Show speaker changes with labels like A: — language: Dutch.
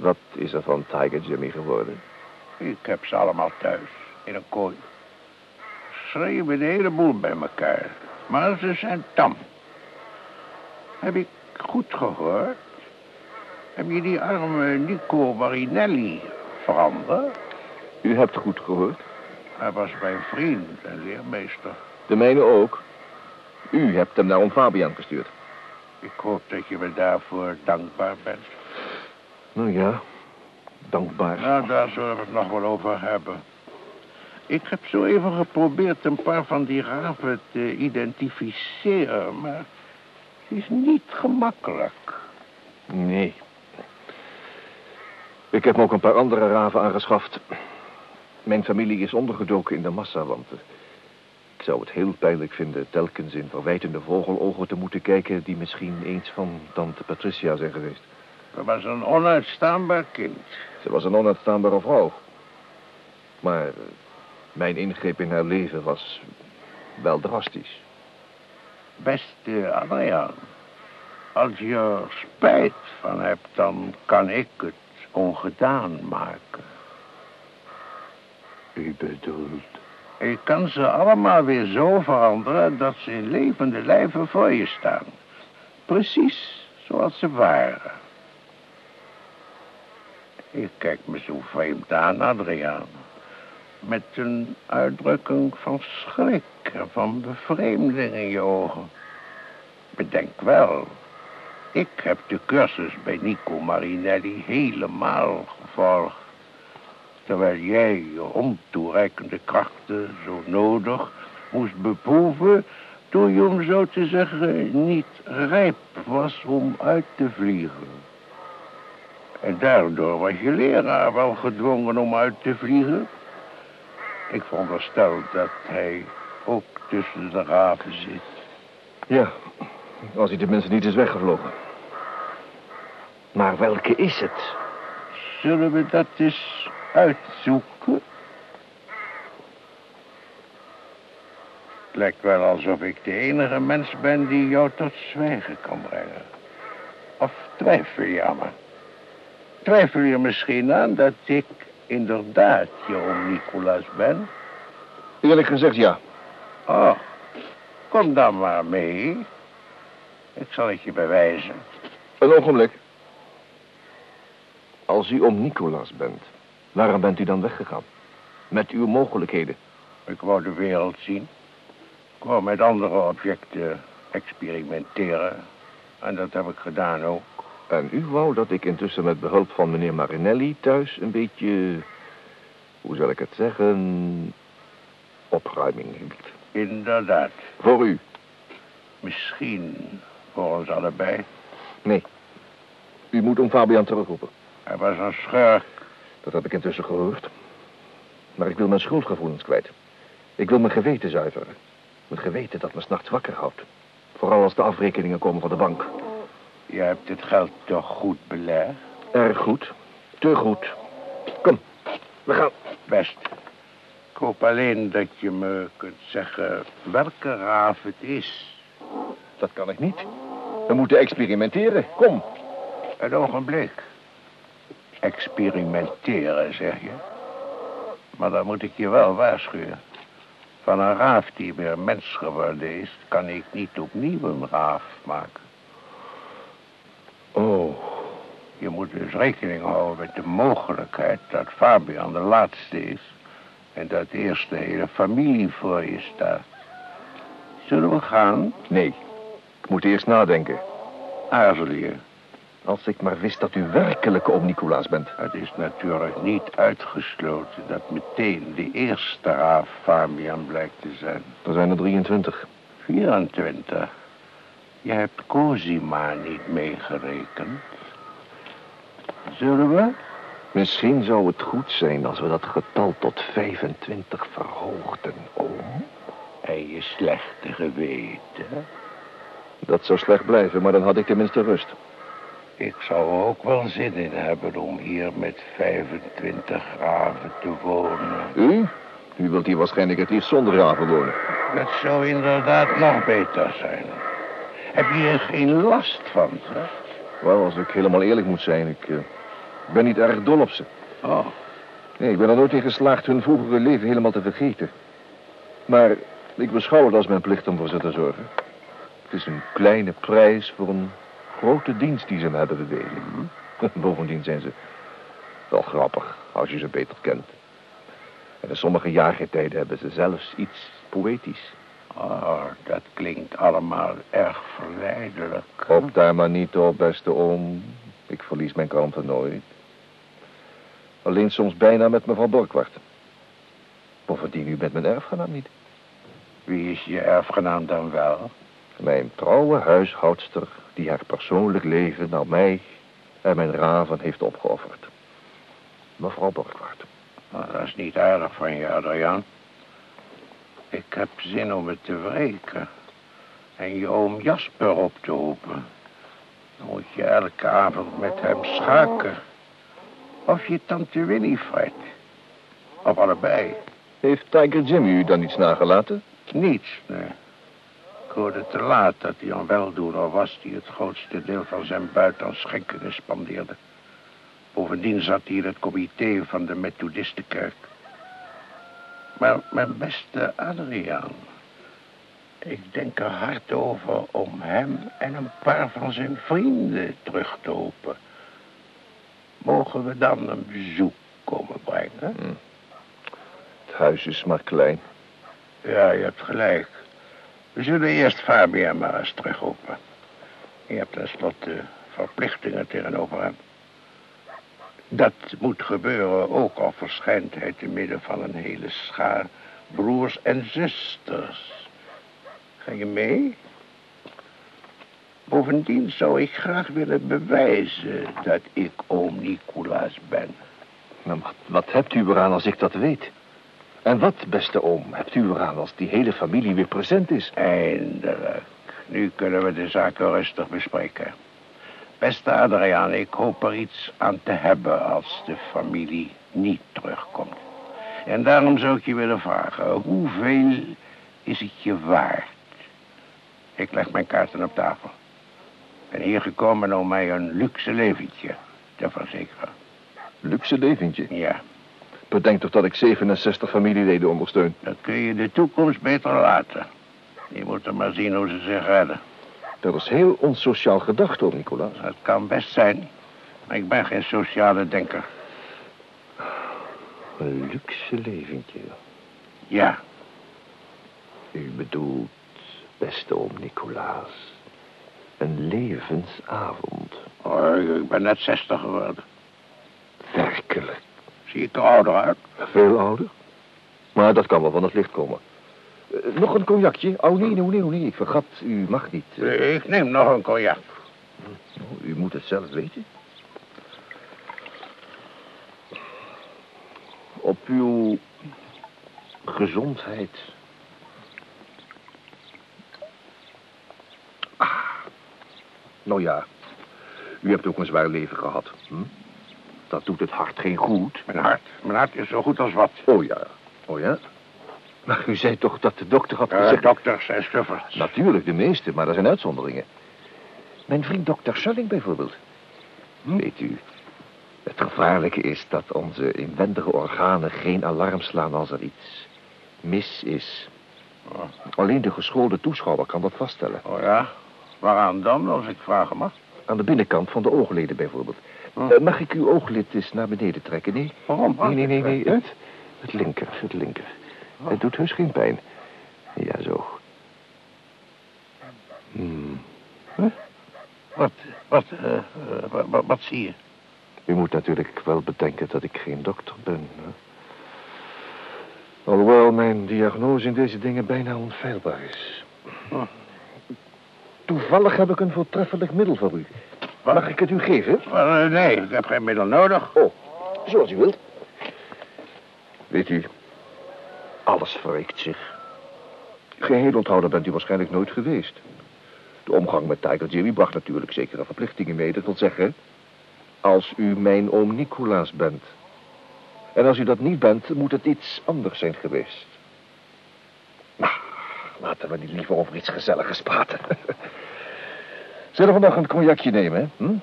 A: Wat is er van Tiger Jimmy geworden?
B: Ik heb ze allemaal thuis, in een kooi. Schreeuwen de hele boel bij elkaar. Maar ze zijn tam. Heb ik goed gehoord? Heb je die arme Nico Marinelli veranderd?
A: U hebt goed gehoord.
B: Hij was mijn vriend en leermeester.
A: De mijne ook. U hebt hem naar Om Fabian gestuurd.
B: Ik hoop dat je me daarvoor dankbaar bent.
A: Nou ja, dankbaar.
B: Nou, daar zullen we het nog wel over hebben. Ik heb zo even geprobeerd een paar van die raven te identificeren, maar het is niet gemakkelijk.
A: Nee. Ik heb ook een paar andere raven aangeschaft. Mijn familie is ondergedoken in de massa, want ik zou het heel pijnlijk vinden telkens in verwijtende vogelogen te moeten kijken die misschien eens van tante Patricia zijn geweest.
B: Ze was een onuitstaanbaar kind.
A: Ze was een onuitstaanbare vrouw. Maar eh, mijn ingreep in haar leven was wel drastisch.
B: Beste Adriaan, als je er spijt van hebt, dan kan ik het ongedaan maken.
A: U bedoelt?
B: Ik kan ze allemaal weer zo veranderen dat ze in levende lijven voor je staan. Precies zoals ze waren. Ik kijk me zo vreemd aan, Adriaan. Met een uitdrukking van schrik en van bevreemding in je ogen. Bedenk wel, ik heb de cursus bij Nico Marinelli helemaal gevolgd. Terwijl jij je ontoereikende krachten zo nodig moest beproeven... toen je, om zo te zeggen, niet rijp was om uit te vliegen. En daardoor was je leraar wel gedwongen om uit te vliegen. Ik veronderstel dat hij ook tussen de raven zit.
A: Ja, als hij tenminste niet is weggevlogen. Maar welke is het?
B: Zullen we dat eens uitzoeken? Het lijkt wel alsof ik de enige mens ben die jou tot zwijgen kan brengen. Of twijfel je aan me? Twijfel je misschien aan dat ik inderdaad je oom Nicolaas ben?
A: Eerlijk gezegd, ja.
B: Oh, kom dan maar mee. Ik zal het je bewijzen.
A: Een ogenblik. Als u om Nicolaas bent, waarom bent u dan weggegaan? Met uw mogelijkheden.
B: Ik wou de wereld zien. Ik wou met andere objecten experimenteren. En dat heb ik gedaan ook.
A: En u wou dat ik intussen met behulp van meneer Marinelli thuis een beetje... Hoe zal ik het zeggen... opruiming hield.
B: Inderdaad.
A: Voor u?
B: Misschien voor ons allebei.
A: Nee. U moet om Fabian terugroepen.
B: Hij was een schurk.
A: Dat heb ik intussen gehoord. Maar ik wil mijn schuldgevoelens kwijt. Ik wil mijn geweten zuiveren. Mijn geweten dat me s'nachts wakker houdt. Vooral als de afrekeningen komen van de bank.
B: Je hebt het geld toch goed belegd?
A: Erg goed. Te goed. Kom, we gaan.
B: Best. Ik hoop alleen dat je me kunt zeggen welke raaf het is.
A: Dat kan ik niet. We moeten experimenteren. Kom.
B: Een ogenblik. Experimenteren, zeg je. Maar dan moet ik je wel waarschuwen. Van een raaf die weer mens geworden is... kan ik niet opnieuw een raaf maken.
A: Oh.
B: Je moet dus rekening houden met de mogelijkheid dat Fabian de laatste is... en dat eerst de hele familie voor je staat. Zullen we gaan?
A: Nee. Ik moet eerst nadenken.
B: Aarzel je.
A: Als ik maar wist dat u werkelijk om Nicolaas bent.
B: Het is natuurlijk niet uitgesloten dat meteen de eerste raaf Fabian blijkt te zijn.
A: Er zijn er 23.
B: 24. Je hebt Cosima niet meegerekend. Zullen we?
A: Misschien zou het goed zijn als we dat getal tot 25 verhoogden, oom.
B: En je slechte geweten.
A: Dat zou slecht blijven, maar dan had ik tenminste rust.
B: Ik zou ook wel zin in hebben om hier met 25 raven te wonen.
A: U? U wilt hier waarschijnlijk het liefst zonder raven wonen.
B: Dat zou inderdaad nog beter zijn. Heb je er geen last van, hè?
A: Wel, als ik helemaal eerlijk moet zijn, ik, eh, ben niet erg dol op ze.
B: Oh,
A: Nee, ik ben er nooit in geslaagd hun vroegere leven helemaal te vergeten. Maar ik beschouw het als mijn plicht om voor ze te zorgen. Het is een kleine prijs voor een grote dienst die ze me hebben bewezen. Bovendien zijn ze wel grappig, als je ze beter kent. En in sommige jaargetijden hebben ze zelfs iets poëtisch.
B: Oh, dat klinkt allemaal erg verleidelijk.
A: Op daar maar niet op, beste oom. Ik verlies mijn kalmte nooit. Alleen soms bijna met mevrouw Borkwart. Bovendien, u bent mijn erfgenaam niet.
B: Wie is je erfgenaam dan wel?
A: Mijn trouwe huishoudster die haar persoonlijk leven naar mij en mijn raven heeft opgeofferd. Mevrouw Borkwart.
B: Nou, dat is niet aardig van je, Adriaan. Ik heb zin om het te wreken. En je oom Jasper op te roepen. Dan moet je elke avond met hem schaken. Of je tante Winifred. Of allebei.
A: Heeft Tiger Jimmy u dan iets nagelaten?
B: Niets, nee. Ik hoorde te laat dat hij een weldoener was... die het grootste deel van zijn buit aan schenkingen spandeerde. Bovendien zat hij in het comité van de Methodistenkerk. Maar mijn beste Adriaan... ik denk er hard over om hem en een paar van zijn vrienden terug te roepen. Mogen we dan een bezoek komen brengen?
A: Het huis is maar klein.
B: Ja, je hebt gelijk. We zullen eerst Fabian maar eens terugroepen. Je hebt tenslotte verplichtingen tegenover hem. Dat moet gebeuren, ook al verschijnt hij te midden van een hele schaar broers en zusters. Ga je mee? Bovendien zou ik graag willen bewijzen dat ik oom Nicolaas ben.
A: Nou, wat, wat hebt u eraan als ik dat weet? En wat, beste oom, hebt u eraan als die hele familie weer present is?
B: Eindelijk. Nu kunnen we de zaken rustig bespreken. Beste Adriaan, ik hoop er iets aan te hebben als de familie niet terugkomt. En daarom zou ik je willen vragen, hoeveel is het je waard? Ik leg mijn kaarten op tafel. Ik ben hier gekomen om mij een luxe leventje te verzekeren.
A: Luxe leventje.
B: Ja,
A: Bedenk toch dat ik 67 familieleden ondersteun.
B: dat kun je de toekomst beter laten. Die moeten maar zien hoe ze zich redden.
A: Dat is heel onsociaal gedacht, hoor, Nicolaas.
B: Dat kan best zijn, maar ik ben geen sociale denker.
A: Een luxe leventje.
B: Ja,
A: U bedoelt, beste oom Nicolaas, een levensavond.
B: oh, ik ben net 60 geworden.
A: Werkelijk.
B: Zie ik er ouder uit?
A: Veel ouder. Maar dat kan wel van het licht komen. Eh, nog een cognacje? Oh, nee, nee, nee, nee, ik vergat. U mag niet. Eh,
B: Ik neem nog een cognac.
A: oh, u moet het zelf weten. Op uw gezondheid. Ah, nou ja, u hebt ook een zwaar leven gehad. Hm? Dat doet het hart geen goed.
B: Mijn hart. Mijn hart is zo goed als wat.
A: Oh ja, oh ja. Maar u zei toch dat de dokter had gezegd...
B: dokters zijn schuffers.
A: Natuurlijk, de meeste, maar er zijn uitzonderingen. Mijn vriend dokter Schulling bijvoorbeeld. Weet u, het gevaarlijke is dat onze inwendige organen geen alarm slaan als er iets mis is.
B: Oh.
A: Alleen de geschoolde toeschouwer kan dat vaststellen.
B: Oh ja? Waaraan dan, als ik vragen mag?
A: Aan de binnenkant van de oogleden bijvoorbeeld.
B: Hm.
A: Eh, mag ik uw ooglid eens naar beneden trekken? Nee?
B: Waarom?
A: Nee, nee, nee, nee. Het, het linker, het linker. Het doet heus geen pijn. Ja, zo. Hmm.
B: Wat, wat, eh, eh, wat, wat, wat zie je?
A: U moet natuurlijk wel bedenken dat ik geen dokter ben. Hè? Alhoewel mijn diagnose in deze dingen bijna onfeilbaar is.
B: Oh.
A: Toevallig heb ik een voortreffelijk middel voor u. Mag ik het u geven?
B: Eh, nee, ik heb geen middel nodig.
A: Oh, zoals u wilt. Weet u, alles verrikt zich. Geheel onthouden bent u waarschijnlijk nooit geweest. De omgang met Tiger Jimmy bracht natuurlijk zekere verplichtingen mee. Dat wil zeggen, als u mijn oom Nicolaas bent. En als u dat niet bent, moet het iets anders zijn geweest. Nou, laten we niet liever over iets gezelligers praten. Zullen we nog een cognacje nemen, hè? Hm?